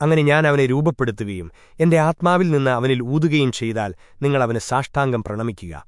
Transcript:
അങ്ങനെ ഞാൻ അവനെ രൂപപ്പെടുത്തുകയും എന്റെ ആത്മാവിൽ നിന്ന് അവനിൽ ഊതുകയും ചെയ്താൽ നിങ്ങൾ അവന് സാഷ്ടാംഗം പ്രണമിക്കുക.